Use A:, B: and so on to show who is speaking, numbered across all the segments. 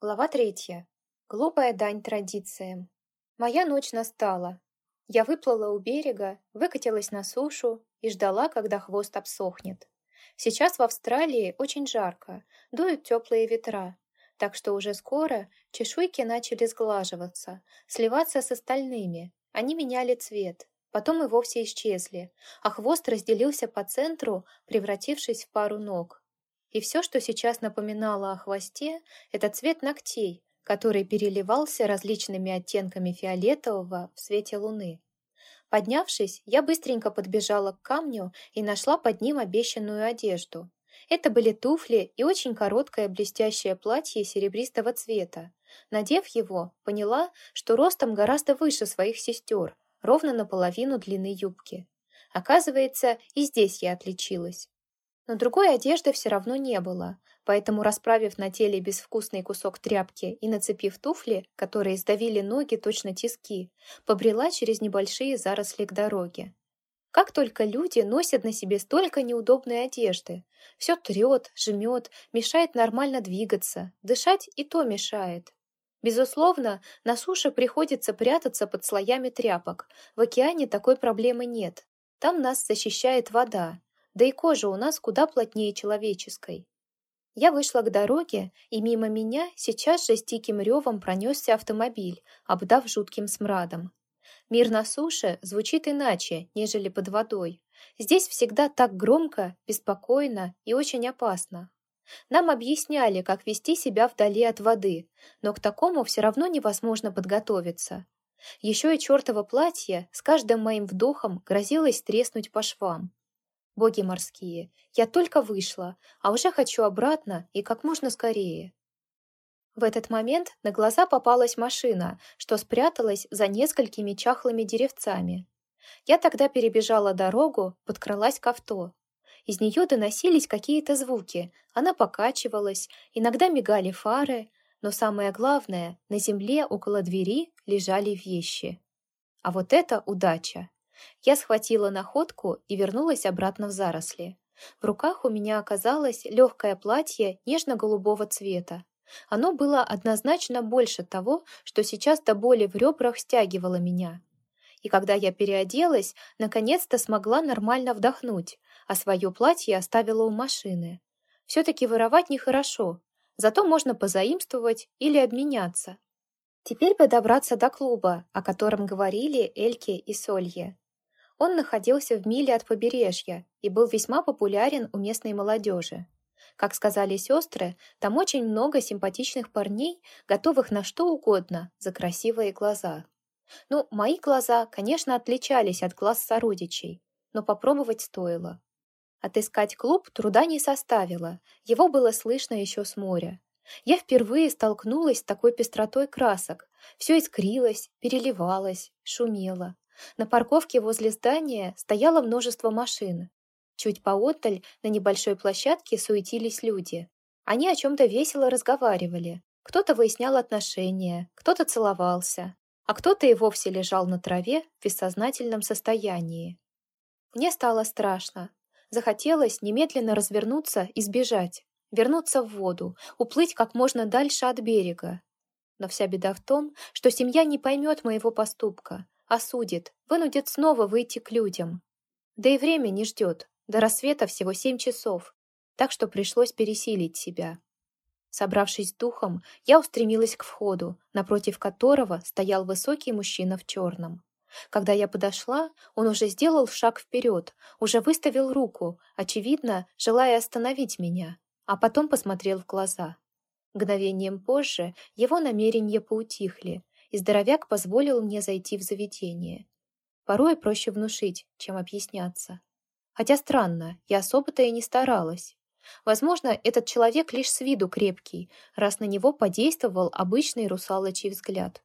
A: Глава третья. Глупая дань традициям. Моя ночь настала. Я выплыла у берега, выкатилась на сушу и ждала, когда хвост обсохнет. Сейчас в Австралии очень жарко, дуют теплые ветра, так что уже скоро чешуйки начали сглаживаться, сливаться с остальными. Они меняли цвет, потом и вовсе исчезли, а хвост разделился по центру, превратившись в пару ног. И все, что сейчас напоминало о хвосте, это цвет ногтей, который переливался различными оттенками фиолетового в свете луны. Поднявшись, я быстренько подбежала к камню и нашла под ним обещанную одежду. Это были туфли и очень короткое блестящее платье серебристого цвета. Надев его, поняла, что ростом гораздо выше своих сестер, ровно наполовину длины юбки. Оказывается, и здесь я отличилась. Но другой одежды все равно не было, поэтому, расправив на теле безвкусный кусок тряпки и нацепив туфли, которые сдавили ноги точно тиски, побрела через небольшие заросли к дороге. Как только люди носят на себе столько неудобной одежды. Все трет, жмет, мешает нормально двигаться, дышать и то мешает. Безусловно, на суше приходится прятаться под слоями тряпок. В океане такой проблемы нет. Там нас защищает вода, да и кожа у нас куда плотнее человеческой. Я вышла к дороге, и мимо меня сейчас же с диким ревом пронесся автомобиль, обдав жутким смрадом. Мир на суше звучит иначе, нежели под водой. Здесь всегда так громко, беспокойно и очень опасно. Нам объясняли, как вести себя вдали от воды, но к такому все равно невозможно подготовиться. Еще и чертово платье с каждым моим вдохом грозилось треснуть по швам. Боги морские, я только вышла, а уже хочу обратно и как можно скорее. В этот момент на глаза попалась машина, что спряталась за несколькими чахлыми деревцами. Я тогда перебежала дорогу, подкралась к авто. Из нее доносились какие-то звуки, она покачивалась, иногда мигали фары, но самое главное, на земле около двери лежали вещи. А вот это удача! Я схватила находку и вернулась обратно в заросли. В руках у меня оказалось легкое платье нежно-голубого цвета. Оно было однозначно больше того, что сейчас до боли в ребрах стягивало меня. И когда я переоделась, наконец-то смогла нормально вдохнуть, а свое платье оставила у машины. Все-таки воровать нехорошо, зато можно позаимствовать или обменяться. Теперь бы добраться до клуба, о котором говорили Эльке и Солье. Он находился в миле от побережья и был весьма популярен у местной молодежи. Как сказали сестры, там очень много симпатичных парней, готовых на что угодно за красивые глаза. Ну, мои глаза, конечно, отличались от глаз сородичей, но попробовать стоило. Отыскать клуб труда не составило, его было слышно еще с моря. Я впервые столкнулась с такой пестротой красок. Все искрилось, переливалось, шумело. На парковке возле здания стояло множество машин. Чуть поотдаль на небольшой площадке суетились люди. Они о чем-то весело разговаривали. Кто-то выяснял отношения, кто-то целовался, а кто-то и вовсе лежал на траве в бессознательном состоянии. Мне стало страшно. Захотелось немедленно развернуться и сбежать, вернуться в воду, уплыть как можно дальше от берега. Но вся беда в том, что семья не поймет моего поступка, осудит, вынудит снова выйти к людям. Да и время не ждет, до рассвета всего семь часов, так что пришлось пересилить себя. Собравшись духом, я устремилась к входу, напротив которого стоял высокий мужчина в черном. Когда я подошла, он уже сделал шаг вперед, уже выставил руку, очевидно, желая остановить меня, а потом посмотрел в глаза. Мгновением позже его намерения поутихли, и здоровяк позволил мне зайти в заведение. Порой проще внушить, чем объясняться. Хотя странно, я особо-то и не старалась. Возможно, этот человек лишь с виду крепкий, раз на него подействовал обычный русалочий взгляд.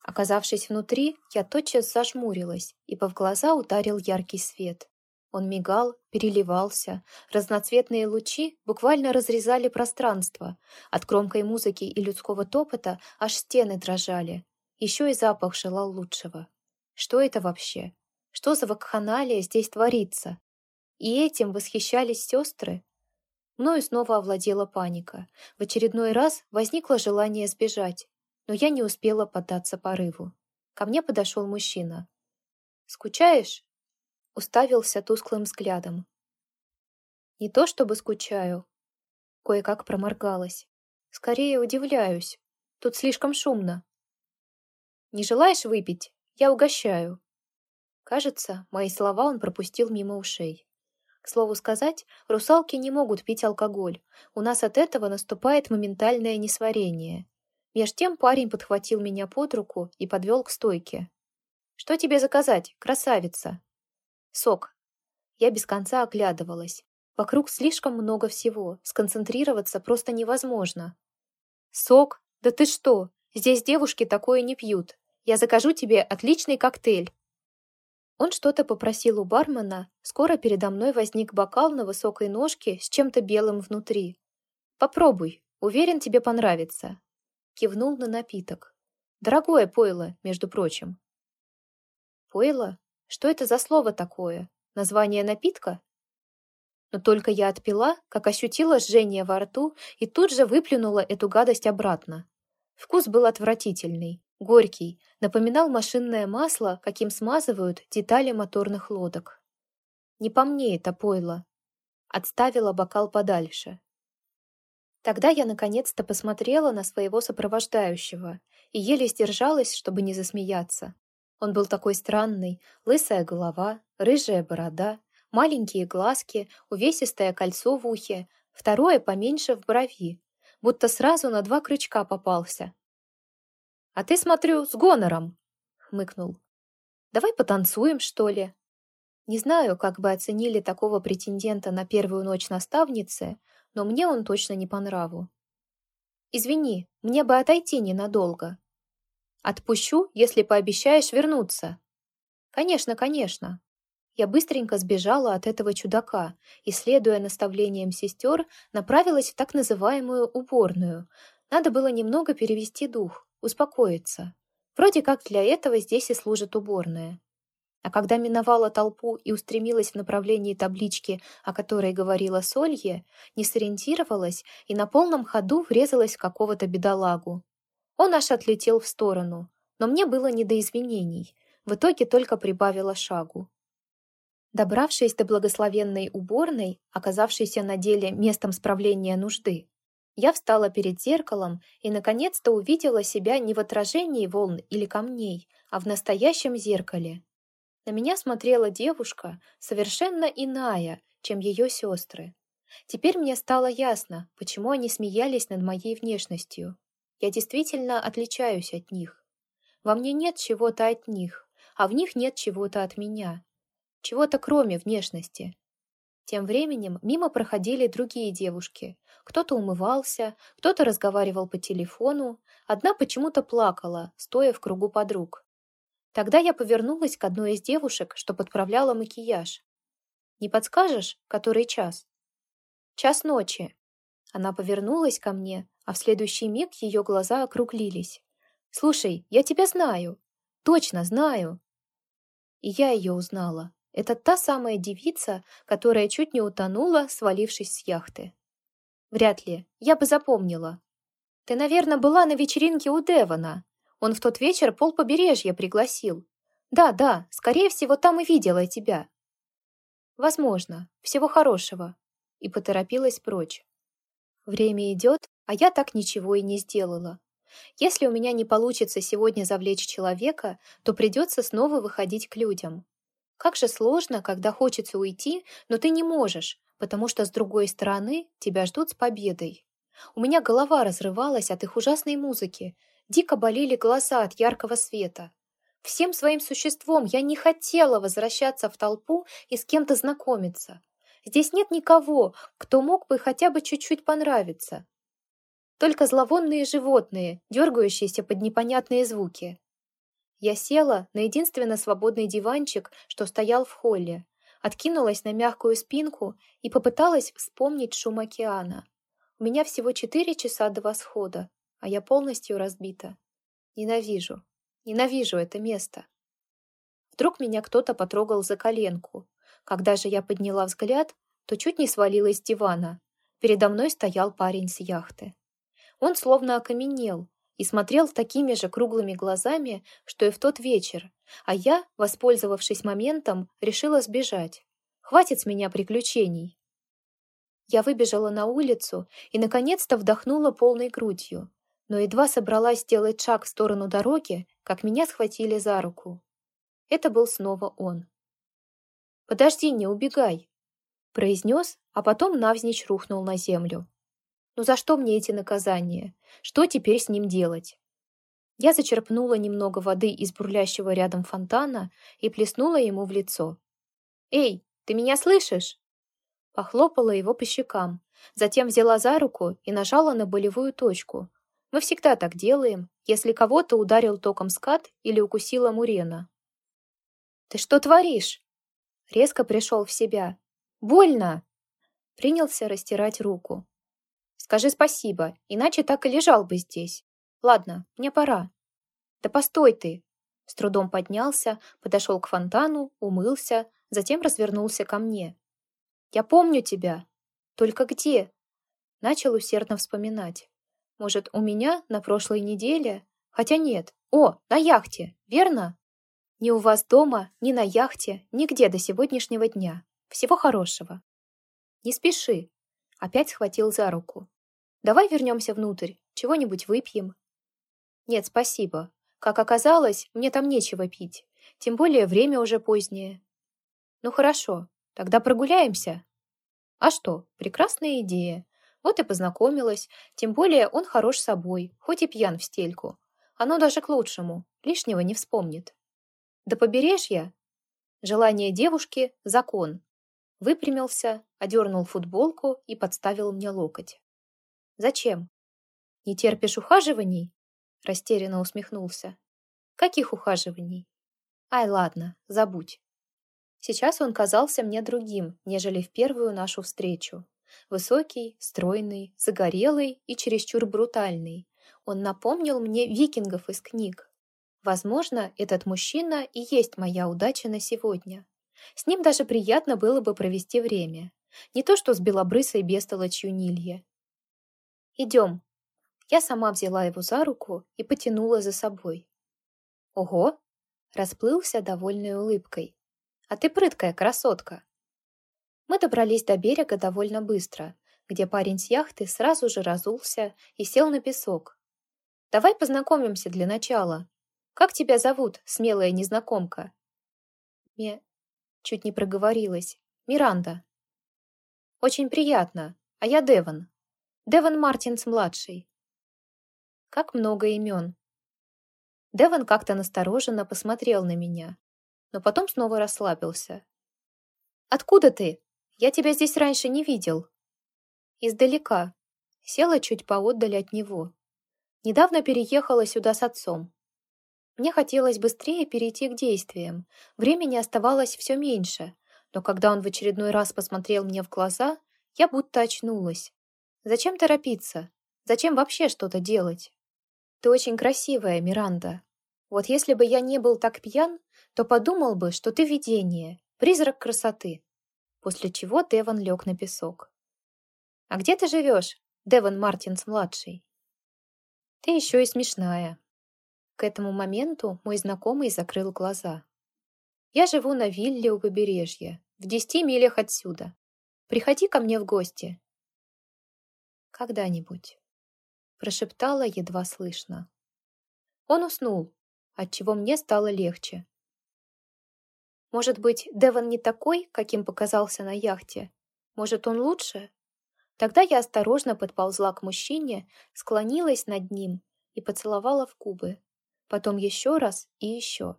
A: Оказавшись внутри, я тотчас зажмурилась, ибо в глаза ударил яркий свет. Он мигал, переливался. Разноцветные лучи буквально разрезали пространство. От громкой музыки и людского топота аж стены дрожали. Еще и запах желал лучшего. Что это вообще? Что за вакханалия здесь творится? И этим восхищались сестры? Мною снова овладела паника. В очередной раз возникло желание сбежать, но я не успела поддаться порыву. Ко мне подошел мужчина. «Скучаешь?» Уставился тусклым взглядом. «Не то чтобы скучаю». Кое-как проморгалась. «Скорее удивляюсь. Тут слишком шумно». «Не желаешь выпить? Я угощаю». Кажется, мои слова он пропустил мимо ушей. К слову сказать, русалки не могут пить алкоголь. У нас от этого наступает моментальное несварение. Меж тем парень подхватил меня под руку и подвел к стойке. «Что тебе заказать, красавица?» «Сок». Я без конца оглядывалась. Вокруг слишком много всего, сконцентрироваться просто невозможно. «Сок? Да ты что? Здесь девушки такое не пьют. Я закажу тебе отличный коктейль». Он что-то попросил у бармена, скоро передо мной возник бокал на высокой ножке с чем-то белым внутри. «Попробуй, уверен, тебе понравится». Кивнул на напиток. Дорогое пойло, между прочим. Пойло? Что это за слово такое? Название напитка? Но только я отпила, как ощутила жжение во рту и тут же выплюнула эту гадость обратно. Вкус был отвратительный. Горький, напоминал машинное масло, каким смазывают детали моторных лодок. Не по мне это пойло. Отставила бокал подальше. Тогда я наконец-то посмотрела на своего сопровождающего и еле сдержалась, чтобы не засмеяться. Он был такой странный, лысая голова, рыжая борода, маленькие глазки, увесистое кольцо в ухе, второе поменьше в брови, будто сразу на два крючка попался. «А ты, смотрю, с гонором!» — хмыкнул. «Давай потанцуем, что ли?» Не знаю, как бы оценили такого претендента на первую ночь наставницы, но мне он точно не по нраву. «Извини, мне бы отойти ненадолго». «Отпущу, если пообещаешь вернуться». «Конечно, конечно». Я быстренько сбежала от этого чудака и, следуя наставлениям сестер, направилась в так называемую уборную. Надо было немного перевести дух успокоиться. Вроде как для этого здесь и служит уборная. А когда миновала толпу и устремилась в направлении таблички, о которой говорила Солье, не сориентировалась и на полном ходу врезалась в какого-то бедолагу. Он аж отлетел в сторону, но мне было не до извинений. В итоге только прибавила шагу. Добравшись до благословенной уборной, оказавшейся на деле местом справления нужды, я встала перед зеркалом и наконец-то увидела себя не в отражении волн или камней, а в настоящем зеркале. На меня смотрела девушка, совершенно иная, чем ее сестры. Теперь мне стало ясно, почему они смеялись над моей внешностью. Я действительно отличаюсь от них. Во мне нет чего-то от них, а в них нет чего-то от меня. Чего-то кроме внешности. Тем временем мимо проходили другие девушки. Кто-то умывался, кто-то разговаривал по телефону, одна почему-то плакала, стоя в кругу подруг. Тогда я повернулась к одной из девушек, что подправляла макияж. «Не подскажешь, который час?» «Час ночи». Она повернулась ко мне, а в следующий миг ее глаза округлились. «Слушай, я тебя знаю. Точно знаю». И я ее узнала. Это та самая девица, которая чуть не утонула, свалившись с яхты. Вряд ли. Я бы запомнила. Ты, наверное, была на вечеринке у Девона. Он в тот вечер пол побережья пригласил. Да, да, скорее всего, там и видела тебя. Возможно. Всего хорошего. И поторопилась прочь. Время идет, а я так ничего и не сделала. Если у меня не получится сегодня завлечь человека, то придется снова выходить к людям. Как же сложно, когда хочется уйти, но ты не можешь, потому что с другой стороны тебя ждут с победой. У меня голова разрывалась от их ужасной музыки, дико болели глаза от яркого света. Всем своим существом я не хотела возвращаться в толпу и с кем-то знакомиться. Здесь нет никого, кто мог бы хотя бы чуть-чуть понравиться. Только зловонные животные, дергающиеся под непонятные звуки. Я села на единственно свободный диванчик, что стоял в холле, откинулась на мягкую спинку и попыталась вспомнить шум океана. У меня всего четыре часа до восхода, а я полностью разбита. Ненавижу, ненавижу это место. Вдруг меня кто-то потрогал за коленку. Когда же я подняла взгляд, то чуть не свалилась с дивана. передо мной стоял парень с яхты. Он словно окаменел и смотрел такими же круглыми глазами, что и в тот вечер, а я, воспользовавшись моментом, решила сбежать. Хватит с меня приключений. Я выбежала на улицу и, наконец-то, вдохнула полной грудью, но едва собралась сделать шаг в сторону дороги, как меня схватили за руку. Это был снова он. «Подожди, не убегай!» произнес, а потом навзничь рухнул на землю. «Ну за что мне эти наказания? Что теперь с ним делать?» Я зачерпнула немного воды из бурлящего рядом фонтана и плеснула ему в лицо. «Эй, ты меня слышишь?» Похлопала его по щекам, затем взяла за руку и нажала на болевую точку. Мы всегда так делаем, если кого-то ударил током скат или укусила мурена. «Ты что творишь?» Резко пришел в себя. «Больно!» Принялся растирать руку. «Скажи спасибо, иначе так и лежал бы здесь. Ладно, мне пора». «Да постой ты!» С трудом поднялся, подошел к фонтану, умылся, затем развернулся ко мне. «Я помню тебя. Только где?» Начал усердно вспоминать. «Может, у меня на прошлой неделе? Хотя нет. О, на яхте, верно?» Ни у вас дома, ни на яхте, нигде до сегодняшнего дня. Всего хорошего. Не спеши. Опять схватил за руку. Давай вернемся внутрь, чего-нибудь выпьем. Нет, спасибо. Как оказалось, мне там нечего пить. Тем более время уже позднее. Ну хорошо, тогда прогуляемся. А что, прекрасная идея. Вот и познакомилась. Тем более он хорош собой, хоть и пьян в стельку. Оно даже к лучшему. Лишнего не вспомнит. До побережья? Желание девушки — закон. Выпрямился, одернул футболку и подставил мне локоть. «Зачем? Не терпишь ухаживаний?» Растерянно усмехнулся. «Каких ухаживаний?» «Ай, ладно, забудь». Сейчас он казался мне другим, нежели в первую нашу встречу. Высокий, стройный, загорелый и чересчур брутальный. Он напомнил мне викингов из книг, Возможно, этот мужчина и есть моя удача на сегодня. С ним даже приятно было бы провести время. Не то что с белобрысой бестолочью Нилье. «Идем». Я сама взяла его за руку и потянула за собой. «Ого!» Расплылся довольной улыбкой. «А ты прыткая красотка!» Мы добрались до берега довольно быстро, где парень с яхты сразу же разулся и сел на песок. «Давай познакомимся для начала», как тебя зовут, смелая незнакомка?» «Ме...» Чуть не проговорилась. «Миранда». «Очень приятно. А я Деван. Деван Мартинс-младший». «Как много имен». Деван как-то настороженно посмотрел на меня, но потом снова расслабился. «Откуда ты? Я тебя здесь раньше не видел». «Издалека». Села чуть поотдаль от него. Недавно переехала сюда с отцом. Мне хотелось быстрее перейти к действиям. Времени оставалось все меньше, но когда он в очередной раз посмотрел мне в глаза, я будто очнулась. «Зачем торопиться? Зачем вообще что-то делать?» «Ты очень красивая, Миранда. Вот если бы я не был так пьян, то подумал бы, что ты видение, призрак красоты». После чего Деван лег на песок. «А где ты живешь, Деван Мартинс-младший?» «Ты еще и смешная», к этому моменту мой знакомый закрыл глаза. «Я живу на вилле у побережья, в десяти милях отсюда. Приходи ко мне в гости». «Когда-нибудь», — прошептала едва слышно. Он уснул, отчего мне стало легче. Может быть, Деван не такой, каким показался на яхте? Может, он лучше? Тогда я осторожно подползла к мужчине, склонилась над ним и поцеловала в губы потом еще раз и еще.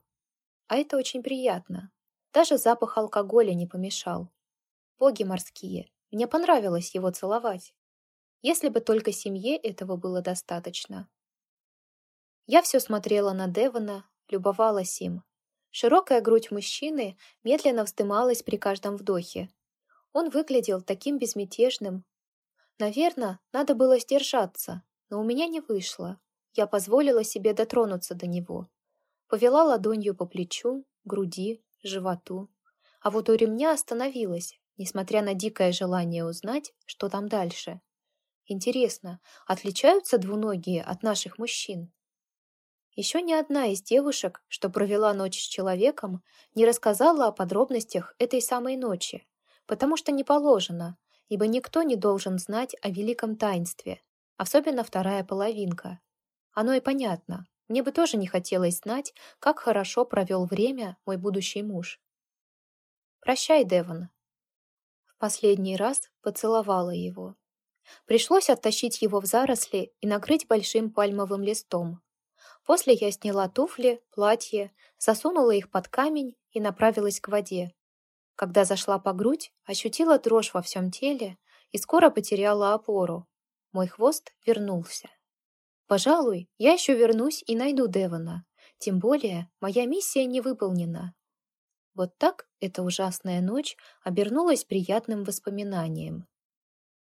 A: А это очень приятно. Даже запах алкоголя не помешал. Боги морские, мне понравилось его целовать. Если бы только семье этого было достаточно. Я все смотрела на Девона, любовалась им. Широкая грудь мужчины медленно вздымалась при каждом вдохе. Он выглядел таким безмятежным. Наверное, надо было сдержаться, но у меня не вышло. Я позволила себе дотронуться до него. Повела ладонью по плечу, груди, животу. А вот у ремня остановилась, несмотря на дикое желание узнать, что там дальше. Интересно, отличаются двуногие от наших мужчин? Еще ни одна из девушек, что провела ночь с человеком, не рассказала о подробностях этой самой ночи, потому что не положено, ибо никто не должен знать о великом таинстве, особенно вторая половинка. Оно и понятно. Мне бы тоже не хотелось знать, как хорошо провел время мой будущий муж. «Прощай, Девон». В последний раз поцеловала его. Пришлось оттащить его в заросли и накрыть большим пальмовым листом. После я сняла туфли, платье, засунула их под камень и направилась к воде. Когда зашла по грудь, ощутила дрожь во всем теле и скоро потеряла опору. Мой хвост вернулся. Пожалуй, я еще вернусь и найду Девона. Тем более, моя миссия не выполнена. Вот так эта ужасная ночь обернулась приятным воспоминанием.